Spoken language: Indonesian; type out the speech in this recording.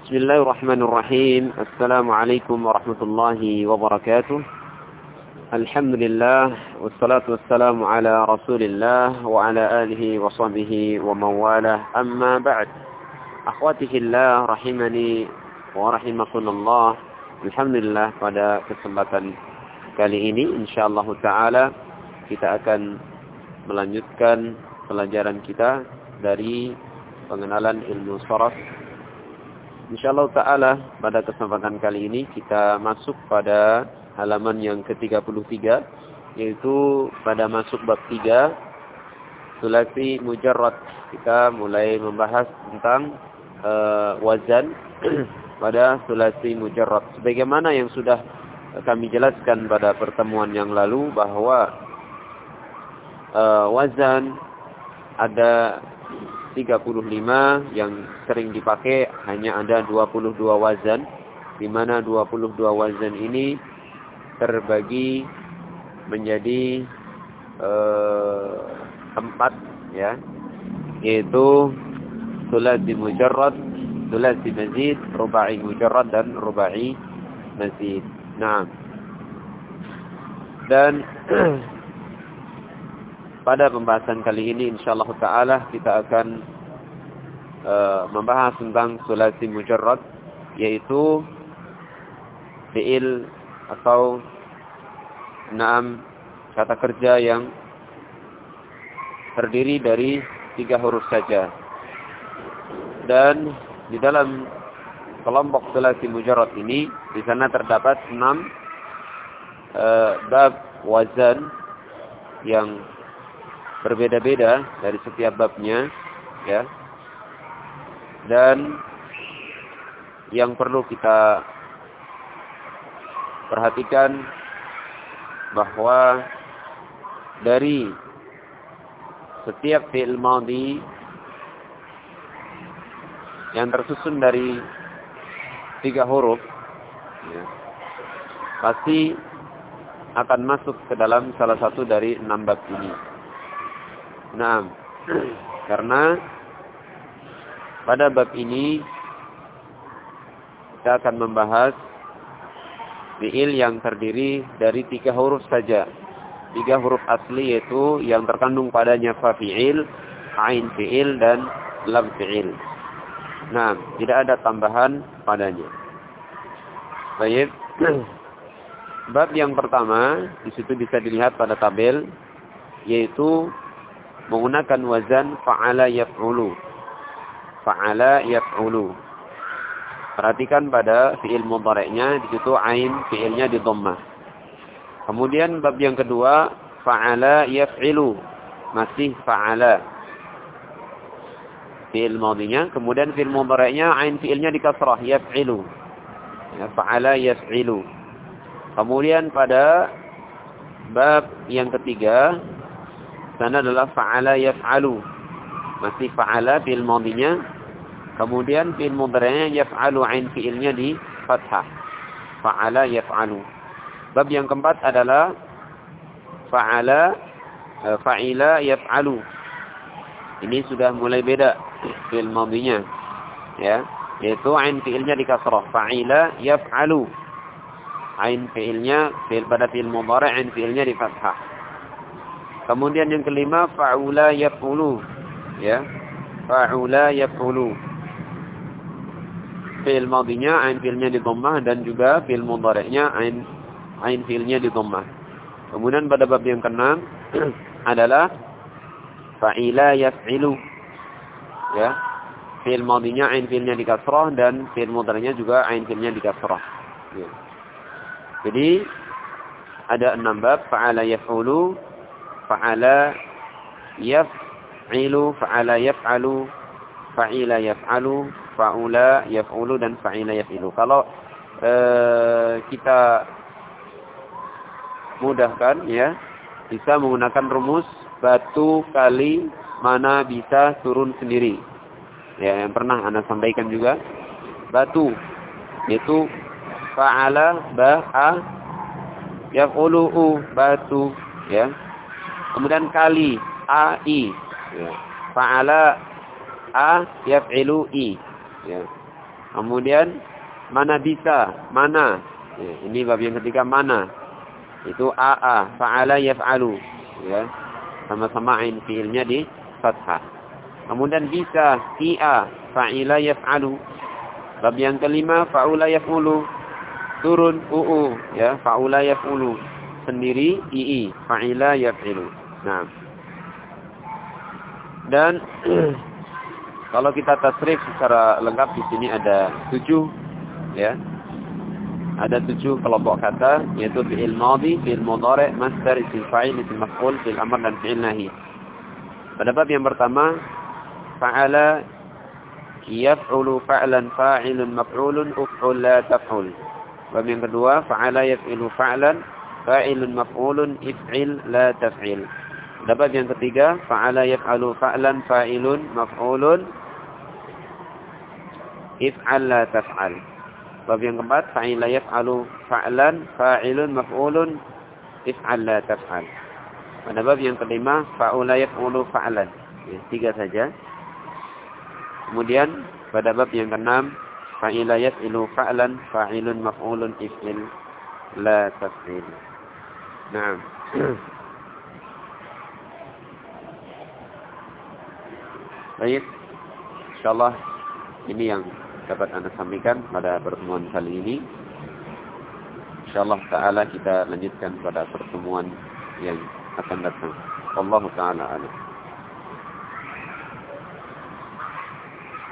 بسم الله الرحمن الرحيم. السلام عليكم ورحمة الله وبركاته. الحمد لله والصلاة والسلام على رسول الله وعلى آله وصحبه ومن والاه. أما بعد أخواتي في الله رحمني ورحمكم الله. الحمد لله pada kesempatan kali ini insyaallah taala kita akan melanjutkan pelajaran kita dari pengenalan ilmu soraf. InsyaAllah ta'ala pada kesempatan kali ini kita masuk pada halaman yang ke-33 yaitu pada masuk bab 3 sulasi mujarrad. Kita mulai membahas tentang uh, wazan pada sulasi mujarrad. Sebagaimana yang sudah kami jelaskan pada pertemuan yang lalu bahwa uh, wazan ada 35 yang sering dipakai hanya ada 22 wazan di mana 22 wazan ini terbagi menjadi uh, empat ya yaitu sulasi mujarrad, sulasi mazid, rubai mujarrad dan rubai mazid. Nah. Dan pada pembahasan kali ini insyaallah taala kita akan uh, membahas tentang sulasi mujarrad yaitu fiil atau enam kata kerja yang terdiri dari tiga huruf saja. Dan di dalam kelompok sulasi mujarrad ini di sana terdapat enam uh, bab wazan yang berbeda-beda dari setiap babnya ya dan yang perlu kita perhatikan bahwa dari setiap fi'il madhi yang tersusun dari tiga huruf ya, pasti akan masuk ke dalam salah satu dari enam bab ini. Nah, karena pada bab ini kita akan membahas fiil yang terdiri dari tiga huruf saja. Tiga huruf asli yaitu yang terkandung padanya fa fiil, ain fiil dan lam fiil. Nah, tidak ada tambahan padanya. Baik. Bab yang pertama di situ bisa dilihat pada tabel yaitu menggunakan wazan fa'ala yaf'ulu. Fa'ala yaf'ulu. Perhatikan pada fi'il mudhari'nya di situ ain fi'ilnya di dhammah. Kemudian bab yang kedua fa'ala yaf'ilu. Masih fa'ala. Fi'il madhinya, kemudian fi'il mudhari'nya ain fi'ilnya di kasrah yaf'ilu. Ya, fa'ala yaf'ilu. Kemudian pada bab yang ketiga sana adalah fa'ala yaf'alu. Masih fa'ala fi'il madinya. Kemudian fi'il mudhari'nya yaf'alu ain fi'ilnya di fathah. Fa'ala yaf'alu. Bab yang keempat adalah fa'ala eh, fa'ila yaf'alu. Ini sudah mulai beda fi'il madinya. Ya, yaitu ain fi'ilnya di kasrah. Fa'ila yaf'alu. Ain fi'ilnya fi'il pada fi'il mudhari' ain fi'ilnya di fathah. Kemudian yang kelima fa'ula yaf'ulu. Ya. Fa'ula yaf'ulu. Fi'il madinya ain fi'ilnya di dhammah dan juga fi'il mudhari'nya ain ain fi'ilnya di dhammah. Kemudian pada bab yang keenam adalah fa'ila yaf'ilu. Ya. Fi'il madinya ain fi'ilnya di kasrah dan fi'il mudhari'nya juga ain fi'ilnya di kasrah. Ya. Jadi ada enam bab fa'ala yaf'ulu fa'ala yaf'ilu fa'ala yaf'alu fa'ila yaf'alu fa'ula yaf'ulu dan fa'ila yaf'ilu. Kalau uh, kita mudahkan ya bisa menggunakan rumus batu kali mana bisa turun sendiri. Ya yang pernah anda sampaikan juga. Batu itu fa'ala ba'a yaf'ulu batu ya Kemudian kali a i. Ya. Fa'ala a yaf'ilu i. Ya. Kemudian mana bisa, mana. Ya, ini bab yang ketiga mana. Itu aa, fa'ala yaf'alu. Ya. Sama-sama ain fiilnya di fathah. Kemudian bisa, ia, fa'ila yaf'alu. Bab yang kelima fa'ula yaf'ulu. Turun uu, ya, fa'ula yaf'ulu. Sendiri ii, fa'ila yaf'ilu. Nah. Dan kalau kita tasrif secara lengkap di sini ada tujuh ya ada tujuh kelompok kata yaitu fi'il madhi, fi'il mudhari, masdar, isim fa'il, isim maf'ul, fi'il amr dan fi'il nahi. Pada bab yang pertama fa'ala yaf'ulu fa'lan fa'ilun maf'ulun uf'ul la taf'ul. Bab yang kedua fa'ala yaf'ilu fa'lan fa'ilun maf'ulun if'il la taf'il. Bab yang ketiga fa'ala yaf'alu fa'lan fa'ilun maf'ulun if'al la taf'al. Bab yang keempat, fa'ila yaf'alu fa'lan fa'ilun maf'ulun if'al la taf'al. Pada bab yang kelima, fa'ula yaf'ulu fa'lan. Ya, tiga saja. Kemudian pada bab yang keenam, fa'ila yaf'ilu fa'lan fa'ilun maf'ulun if'il la taf'il. Nah. Baik. Insyaallah ini yang dapat Anda sampaikan pada pertemuan kali ini. InsyaAllah ta'ala kita lanjutkan pada pertemuan yang akan datang. Allah ta'ala alam.